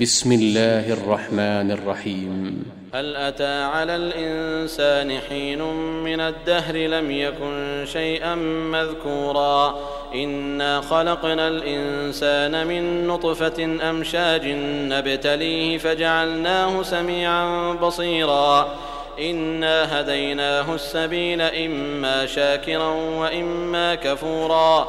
بسم الله الرحمن الرحيم. هل أتى على الإنسان حين من الدهر لم يكن شيئا مذكورا؟ إنا خلقنا الإنسان من نطفة أمشاج نبتليه فجعلناه سميعا بصيرا. إنا هديناه السبيل إما شاكرا وإما كفورا.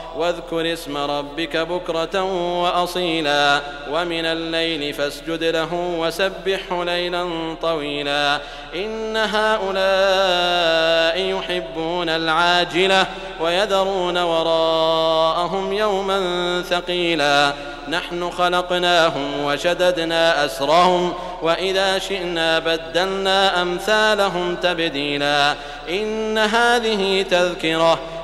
واذكر اسم ربك بكرة وأصيلا ومن الليل فاسجد له وسبحه ليلا طويلا إن هؤلاء يحبون العاجلة ويذرون وراءهم يوما ثقيلا نحن خلقناهم وشددنا أسرهم وإذا شئنا بدلنا أمثالهم تبديلا إن هذه تذكرة